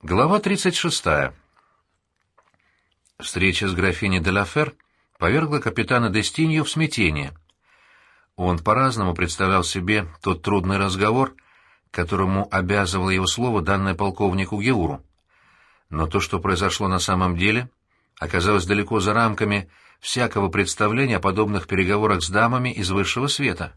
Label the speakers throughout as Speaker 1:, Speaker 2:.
Speaker 1: Глава 36. Встреча с графиней де Лафер повергла капитана Дестинью в смятение. Он по-разному представлял себе тот трудный разговор, которому обязывало его слово, данное полковнику Геуру. Но то, что произошло на самом деле, оказалось далеко за рамками всякого представления о подобных переговорах с дамами из высшего света.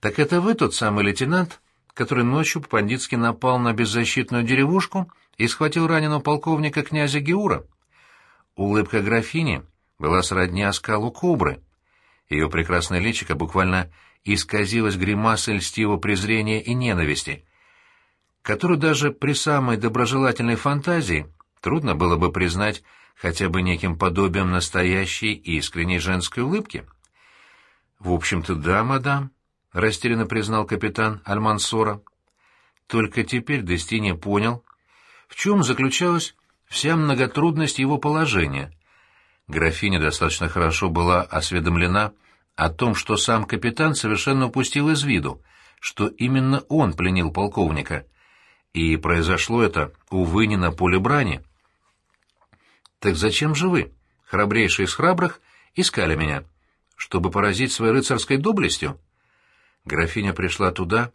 Speaker 1: «Так это вы тот самый лейтенант, который ночью по-бандитски напал на беззащитную деревушку и схватил раненого полковника князя Геура. Улыбка графини была сродни оскалу кобры. Ее прекрасное личико буквально исказилось гримасой льстивого презрения и ненависти, которую даже при самой доброжелательной фантазии трудно было бы признать хотя бы неким подобием настоящей искренней женской улыбки. «В общем-то, да, мадам», — растерянно признал капитан Альмансора. Только теперь Дестини понял, в чем заключалась вся многотрудность его положения. Графиня достаточно хорошо была осведомлена о том, что сам капитан совершенно упустил из виду, что именно он пленил полковника. И произошло это, увы, не на поле брани. «Так зачем же вы, храбрейший из храбрых, искали меня? Чтобы поразить своей рыцарской доблестью?» Графиня пришла туда,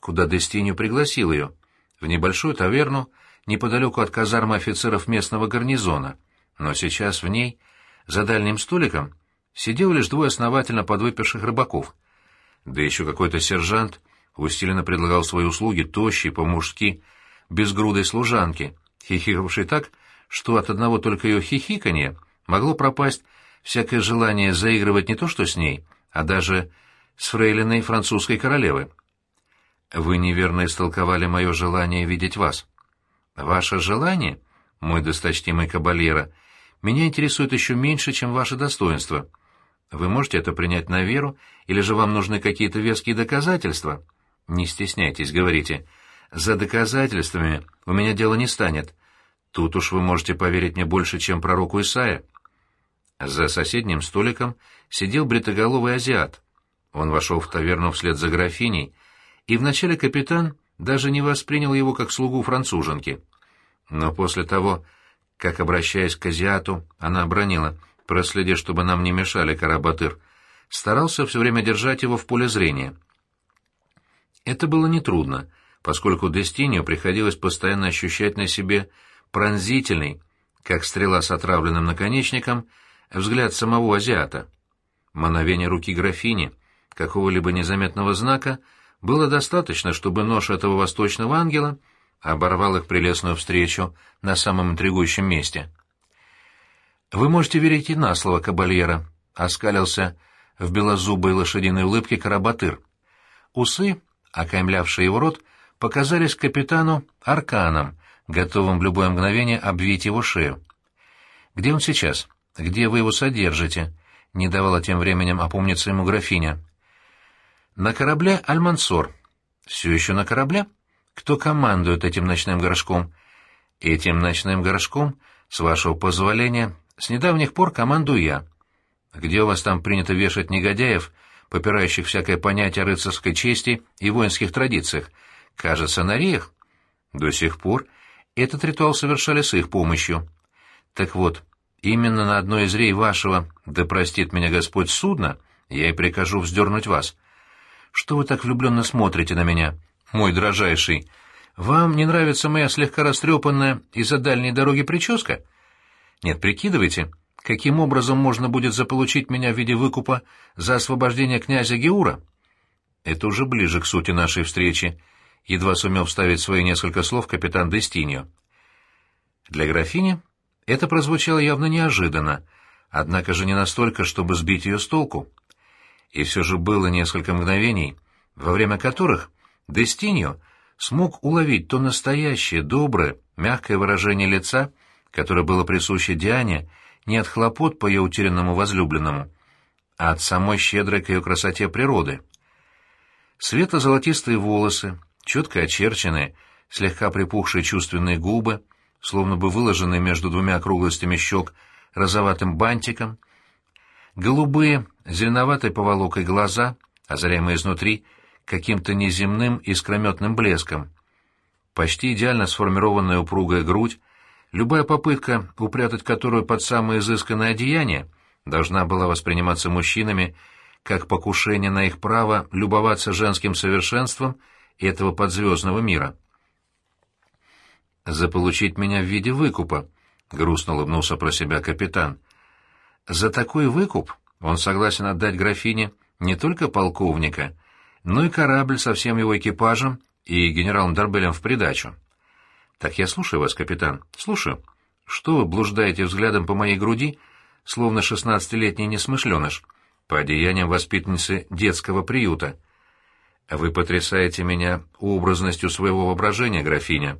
Speaker 1: куда Дестинью пригласил ее, в небольшую таверну неподалеку от казармы офицеров местного гарнизона, но сейчас в ней, за дальним столиком, сидел лишь двое основательно подвыпивших рыбаков. Да еще какой-то сержант усиленно предлагал свои услуги тощей, по-мужски, безгрудой служанке, хихикавшей так, что от одного только ее хихиканья могло пропасть всякое желание заигрывать не то что с ней, а даже с фрейлиной французской королевы. Вы неверно истолковали мое желание видеть вас. Ваше желание, мой досточтимый кабальера, меня интересует еще меньше, чем ваше достоинство. Вы можете это принять на веру, или же вам нужны какие-то веские доказательства? Не стесняйтесь, говорите. За доказательствами у меня дело не станет. Тут уж вы можете поверить мне больше, чем пророку Исаия. За соседним столиком сидел бритоголовый азиат. Он вошел в таверну вслед за графиней, и вначале капитан даже не воспринял его как слугу француженки. Но после того, как, обращаясь к азиату, она обронила, проследи, чтобы нам не мешали, Карабатыр, старался все время держать его в поле зрения. Это было нетрудно, поскольку Дестинию приходилось постоянно ощущать на себе пронзительный, как стрела с отравленным наконечником, взгляд самого азиата. Мановение руки графини — какого-либо незаметного знака было достаточно, чтобы нож этого восточного ангела оборвал их прелестную встречу на самом интригующем месте. «Вы можете верить и на слово кабальера», — оскалился в белозубой лошадиной улыбке Карабатыр. Усы, окаймлявшие его рот, показались капитану арканом, готовым в любое мгновение обвить его шею. «Где он сейчас? Где вы его содержите?» — не давала тем временем опомниться ему графиня. На корабле Альмансор. Все еще на корабле? Кто командует этим ночным горшком? Этим ночным горшком, с вашего позволения, с недавних пор командую я. Где у вас там принято вешать негодяев, попирающих всякое понятие рыцарской чести и воинских традициях? Кажется, на Риях. До сих пор этот ритуал совершали с их помощью. Так вот, именно на одной из рей вашего, да простит меня Господь, судна, я и прикажу вздернуть вас. Что вы так влюбленно смотрите на меня, мой дрожайший? Вам не нравится моя слегка растрепанная из-за дальней дороги прическа? Нет, прикидывайте, каким образом можно будет заполучить меня в виде выкупа за освобождение князя Геура? Это уже ближе к сути нашей встречи, едва сумел вставить свои несколько слов капитан Дестиньо. Для графини это прозвучало явно неожиданно, однако же не настолько, чтобы сбить ее с толку. И все же было несколько мгновений, во время которых Дестиньо смог уловить то настоящее, доброе, мягкое выражение лица, которое было присуще Диане не от хлопот по ее утерянному возлюбленному, а от самой щедрой к ее красоте природы. Светло-золотистые волосы, четко очерченные, слегка припухшие чувственные губы, словно бы выложенные между двумя округлостями щек розоватым бантиком — Голубые, зеленоватой поволокой глаза, озаряемые изнутри каким-то неземным искрометным блеском. почти идеально сформированная упругая грудь, любая попытка упрятать которую под самое изысканное одеяние должна была восприниматься мужчинами как покушение на их право любоваться женским совершенством этого подзвездного мира. «Заполучить меня в виде выкупа», — грустно улыбнулся про себя капитан. «За такой выкуп он согласен отдать графине не только полковника, но и корабль со всем его экипажем и генералом Дарбелем в придачу. Так я слушаю вас, капитан, слушаю. Что вы блуждаете взглядом по моей груди, словно шестнадцатилетний несмышленыш, по одеяниям воспитанницы детского приюта? Вы потрясаете меня образностью своего воображения, графиня.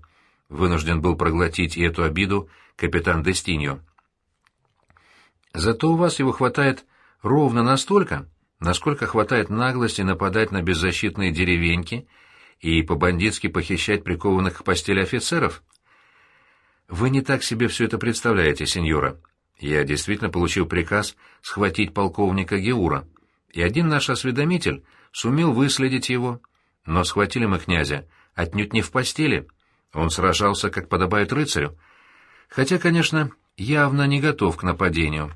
Speaker 1: Вынужден был проглотить и эту обиду капитан Дестиньо. Зато у вас его хватает ровно настолько, насколько хватает наглости нападать на беззащитные деревеньки и по-бандитски похищать прикованных к постели офицеров? Вы не так себе все это представляете, сеньора. Я действительно получил приказ схватить полковника Геура, и один наш осведомитель сумел выследить его, но схватили мы князя отнюдь не в постели. Он сражался, как подобает рыцарю, хотя, конечно, явно не готов к нападению.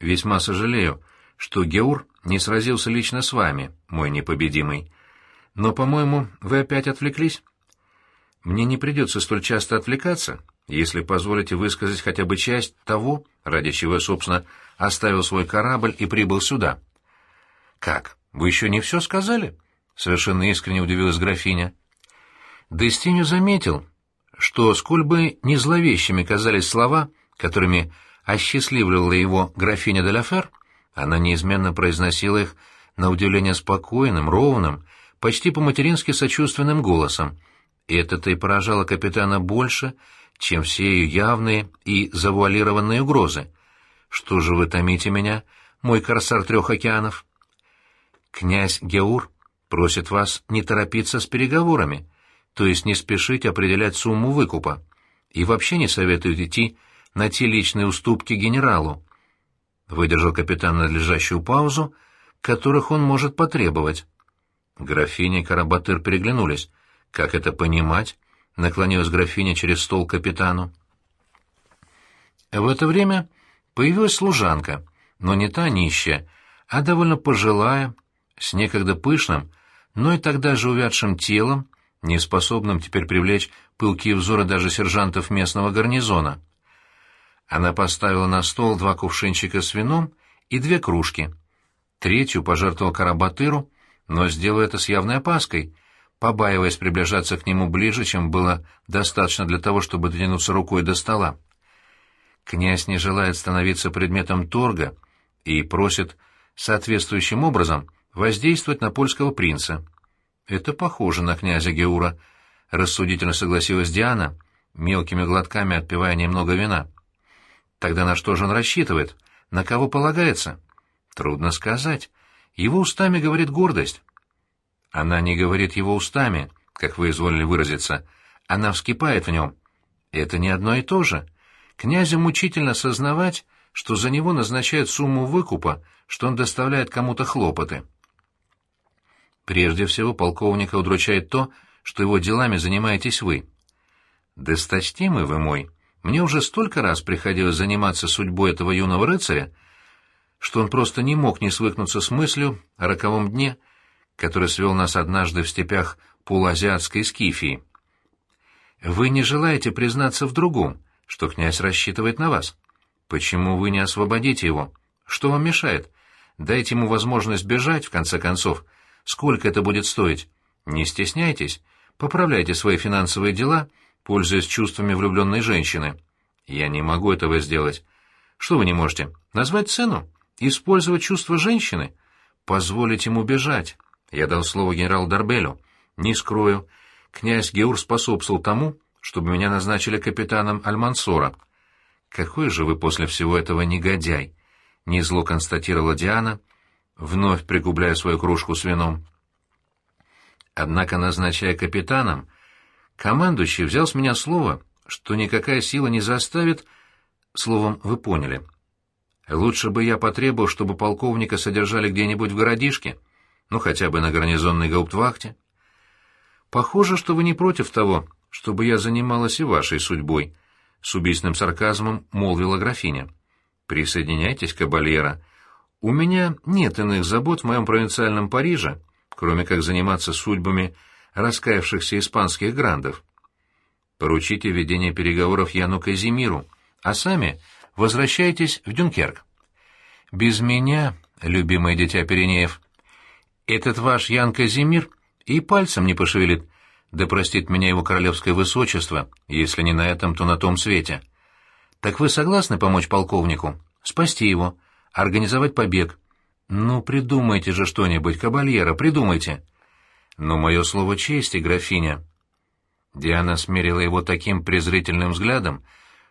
Speaker 1: Весьма сожалею, что Геур не сразился лично с вами, мой непобедимый. Но, по-моему, вы опять отвлеклись. Мне не придется столь часто отвлекаться, если позволите высказать хотя бы часть того, ради чего я, собственно, оставил свой корабль и прибыл сюда. Как? Вы еще не все сказали? Совершенно искренне удивилась графиня. Дестиню заметил, что, сколь бы не зловещими казались слова, которыми осчастливливала его графиня де Лафер, она неизменно произносила их на удивление спокойным, ровным, почти по-матерински сочувственным голосом, и это-то и поражало капитана больше, чем все ее явные и завуалированные угрозы. «Что же вы томите меня, мой корсар трех океанов?» «Князь Геур просит вас не торопиться с переговорами, то есть не спешить определять сумму выкупа, и вообще не советует идти на те личные уступки генералу. Выдержал капитан надлежащую паузу, которых он может потребовать. Графиня и Карабатыр переглянулись. Как это понимать? Наклонилась графиня через стол капитану. В это время появилась служанка, но не та нищая, а довольно пожилая, с некогда пышным, но и тогда же увядшим телом, неспособным теперь привлечь пылкие взоры даже сержантов местного гарнизона. Она поставила на стол два кувшинчика с вином и две кружки. Третью пожертвовала Карабатыру, но сделала это с явной опаской, побаиваясь приближаться к нему ближе, чем было достаточно для того, чтобы дотянуться рукой до стола. Князь не желает становиться предметом торга и просит соответствующим образом воздействовать на польского принца. Это похоже на князя Геура, рассудительно согласилась Диана, мелкими глотками отпивая немного вина. Тогда на что же он рассчитывает? На кого полагается? Трудно сказать. Его устами говорит гордость. Она не говорит его устами, как вы изволили выразиться. Она вскипает в нем. Это не одно и то же. Князю мучительно сознавать, что за него назначают сумму выкупа, что он доставляет кому-то хлопоты. Прежде всего, полковника удручает то, что его делами занимаетесь вы. «Досточтимый вы мой», мне уже столько раз приходилось заниматься судьбой этого юного рыцаря, что он просто не мог не свыкнуться с мыслью о роковом дне, который свел нас однажды в степях полуазиатской Скифии. Вы не желаете признаться в другом, что князь рассчитывает на вас. Почему вы не освободите его? Что вам мешает? Дайте ему возможность бежать, в конце концов. Сколько это будет стоить? Не стесняйтесь, поправляйте свои финансовые дела — пользуясь чувствами влюбленной женщины. Я не могу этого сделать. Что вы не можете? Назвать цену? Использовать чувства женщины? Позволить ему бежать? Я дал слово генералу Дарбелю. Не скрою. Князь Геур способствовал тому, чтобы меня назначили капитаном Альмансора. Какой же вы после всего этого негодяй! Незло констатировала Диана, вновь пригубляя свою кружку с вином. Однако, назначая капитаном, Командующий взял с меня слово, что никакая сила не заставит... Словом, вы поняли. Лучше бы я потребовал, чтобы полковника содержали где-нибудь в городишке, ну, хотя бы на гарнизонной гауптвахте. Похоже, что вы не против того, чтобы я занималась и вашей судьбой, — с убийственным сарказмом молвила графиня. Присоединяйтесь, кабальера. У меня нет иных забот в моем провинциальном Париже, кроме как заниматься судьбами раскаявшихся испанских грандов. Поручите ведение переговоров Яну Казимиру, а сами возвращайтесь в Дюнкерк. Без меня, любимое дитя Пиренеев, этот ваш Ян Казимир и пальцем не пошевелит, да простит меня его королевское высочество, если не на этом, то на том свете. Так вы согласны помочь полковнику? Спасти его? Организовать побег? Ну, придумайте же что-нибудь, кабальера, придумайте. Но мое слово чести, графиня. Диана смерила его таким презрительным взглядом,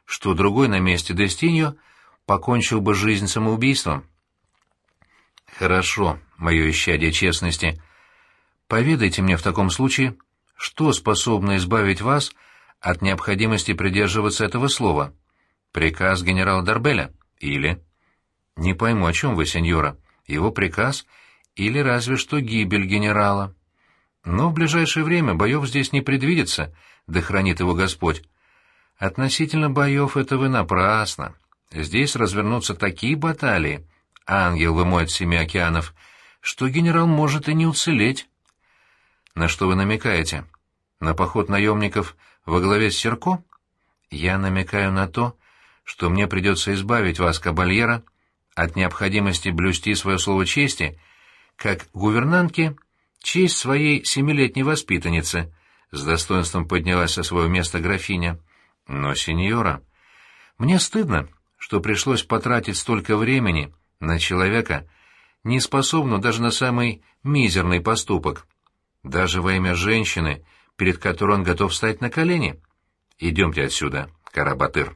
Speaker 1: что другой на месте Дестиньо покончил бы жизнь самоубийством. «Хорошо, мое исчадие честности. Поведайте мне в таком случае, что способно избавить вас от необходимости придерживаться этого слова? Приказ генерала Дарбеля? Или...» «Не пойму, о чем вы, сеньора. Его приказ или разве что гибель генерала?» Но в ближайшее время боев здесь не предвидится, да хранит его Господь. Относительно боев это вы напрасно. Здесь развернутся такие баталии, ангел вы мой от семи океанов, что генерал может и не уцелеть. На что вы намекаете? На поход наемников во главе с Серко? Я намекаю на то, что мне придется избавить вас, кабальера, от необходимости блюсти свое слово чести, как гувернантке честь своей семилетней воспитанницы, — с достоинством поднялась со своего места графиня. Но, сеньора, мне стыдно, что пришлось потратить столько времени на человека, не способного даже на самый мизерный поступок, даже во имя женщины, перед которой он готов встать на колени. Идемте отсюда, Карабатыр.